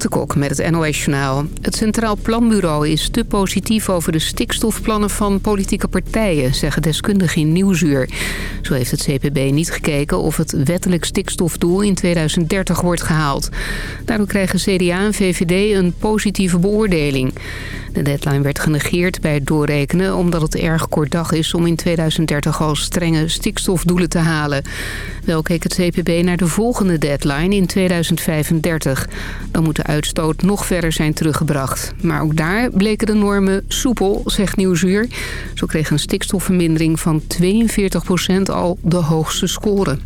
Renate met het NOS Journaal. Het Centraal Planbureau is te positief over de stikstofplannen van politieke partijen, zeggen deskundigen in Nieuwsuur. Zo heeft het CPB niet gekeken of het wettelijk stikstofdoel in 2030 wordt gehaald. Daardoor krijgen CDA en VVD een positieve beoordeling. De deadline werd genegeerd bij het doorrekenen omdat het erg kort dag is om in 2030 al strenge stikstofdoelen te halen. Wel keek het CPB naar de volgende deadline in 2035. Dan moet de uitstoot nog verder zijn teruggebracht. Maar ook daar bleken de normen soepel, zegt Nieuwsuur. Zo kreeg een stikstofvermindering van 42% al de hoogste score.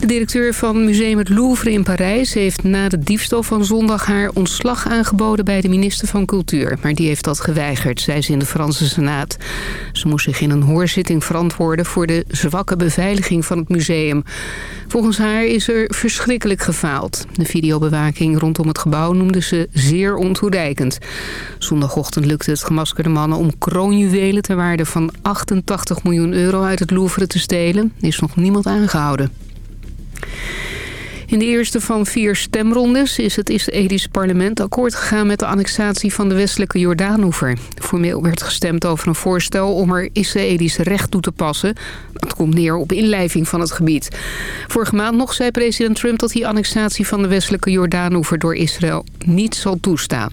De directeur van museum het Louvre in Parijs heeft na de diefstal van zondag haar ontslag aangeboden bij de minister van Cultuur. Maar die heeft dat geweigerd, zei ze in de Franse Senaat. Ze moest zich in een hoorzitting verantwoorden voor de zwakke beveiliging van het museum. Volgens haar is er verschrikkelijk gefaald. De videobewaking rondom het gebouw noemde ze zeer ontoereikend. Zondagochtend lukte het gemaskerde mannen om kroonjuwelen ter waarde van 88 miljoen euro uit het Louvre te stelen. Er is nog niemand aangehouden. In de eerste van vier stemrondes is het Israëlische parlement akkoord gegaan met de annexatie van de westelijke Jordaanoever. Formeel werd gestemd over een voorstel om er Israëlisch recht toe te passen. Dat komt neer op inlijving van het gebied. Vorige maand nog zei president Trump dat die annexatie van de westelijke Jordaanoever door Israël niet zal toestaan.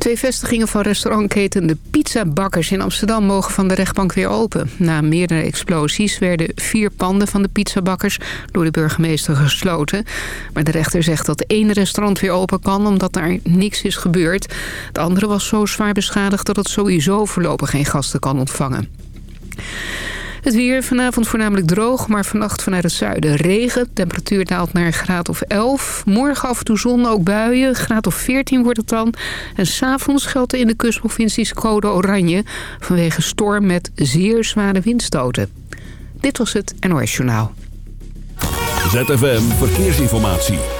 Twee vestigingen van restaurantketen De Pizza Bakkers in Amsterdam mogen van de rechtbank weer open. Na meerdere explosies werden vier panden van de pizzabakkers door de burgemeester gesloten. Maar de rechter zegt dat één restaurant weer open kan omdat er niks is gebeurd. Het andere was zo zwaar beschadigd dat het sowieso voorlopig geen gasten kan ontvangen. Het weer vanavond voornamelijk droog, maar vannacht vanuit het zuiden regen. Temperatuur daalt naar een graad of 11. Morgen af en toe zon, ook buien. Graad of 14 wordt het dan. En s'avonds geldt in de kustprovincies code oranje... vanwege storm met zeer zware windstoten. Dit was het NOS Journaal. ZFM Verkeersinformatie.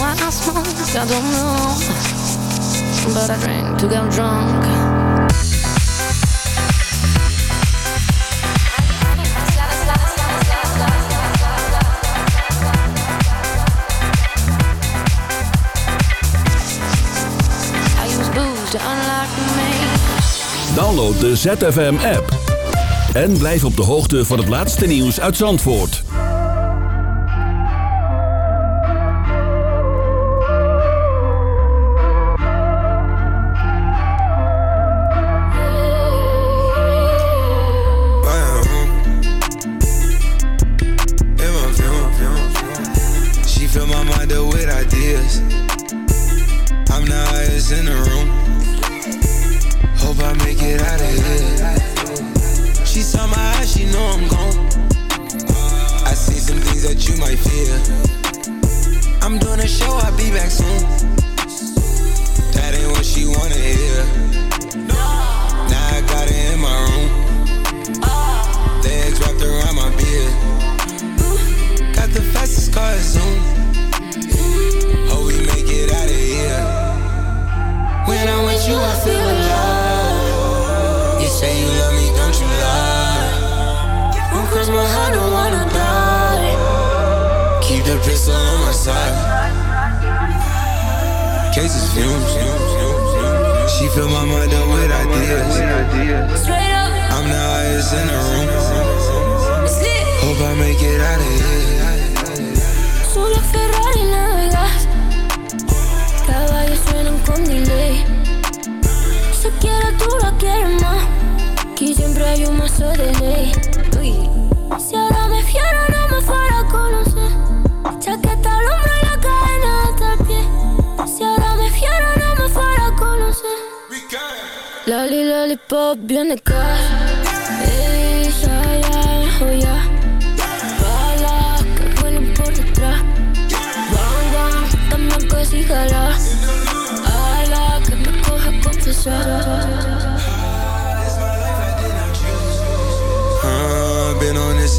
why I smoke, I don't know. But I drink to get drunk. Download de ZFM-app. En blijf op de hoogte van het laatste nieuws uit Zandvoort. too de ley. Si ahora me fiero, no me fuera a conocer. Chaqueta al hombro y la cadena hasta el pie. Si ahora me fiero, no me fuera a conocer. Loli, lollipop, viene acá. Ella, ya, oh, ya. Balas que vuelan por detrás. Bang, bang, también que sí jala. Ala, que me coja confesar.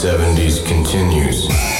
70s continues.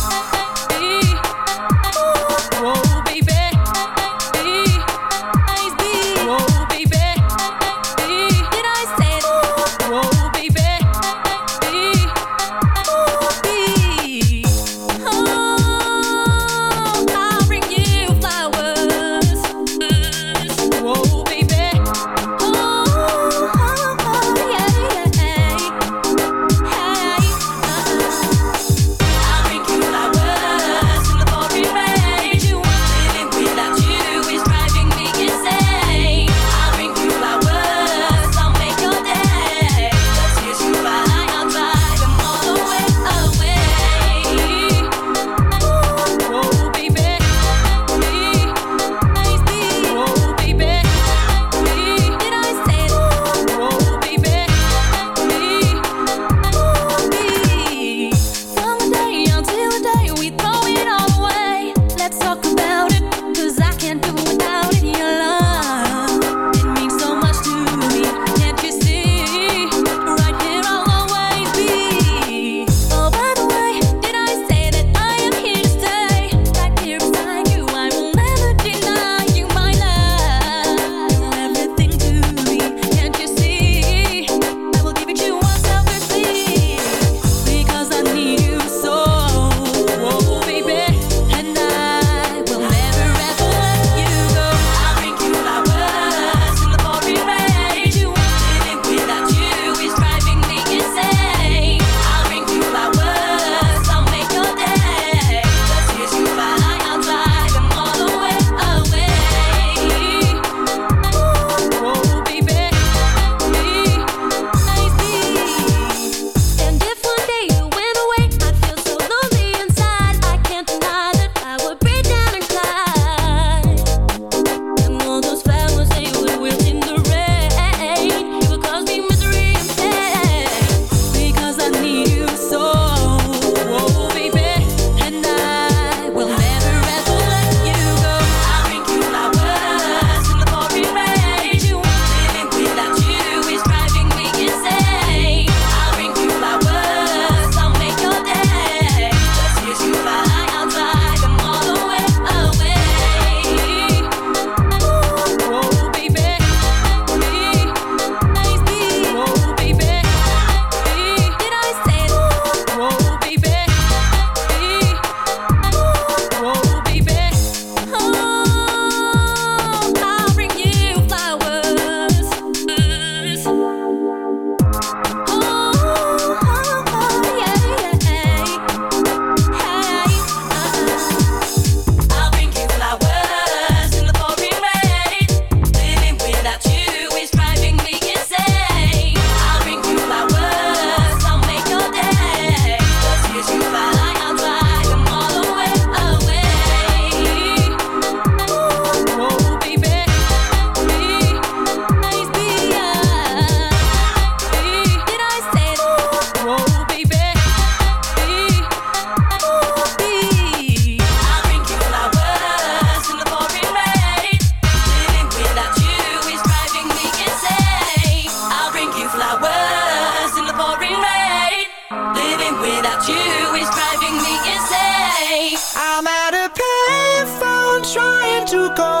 to go.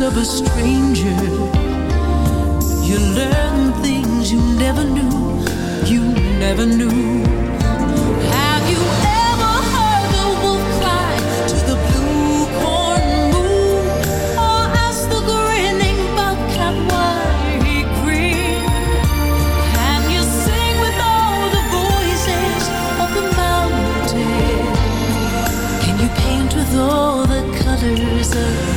of a stranger. You learn things you never knew. You never knew. Have you ever heard the wolf cry To the blue corn moon? Or the grinning why he grinned Can you sing with all the voices of the Can you paint with all the colors of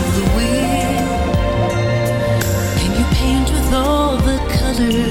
closer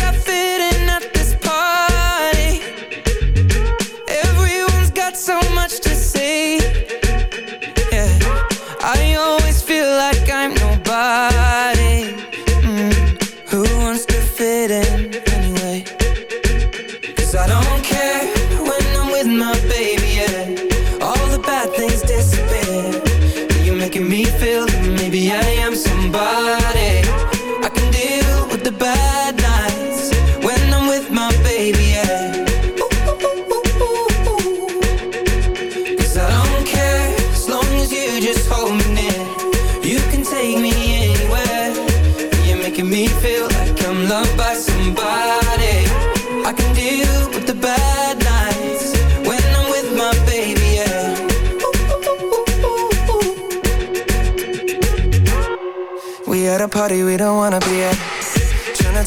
Adiós.